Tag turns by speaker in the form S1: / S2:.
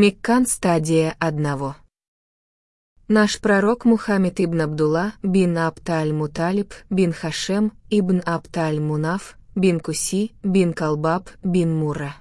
S1: Миккан стадия одного. Наш пророк Мухаммед ибн Абдулла бин Абталь Муталиб бин Хашем ибн Абталь Мунаф бин Куси бин Калбаб бин Мура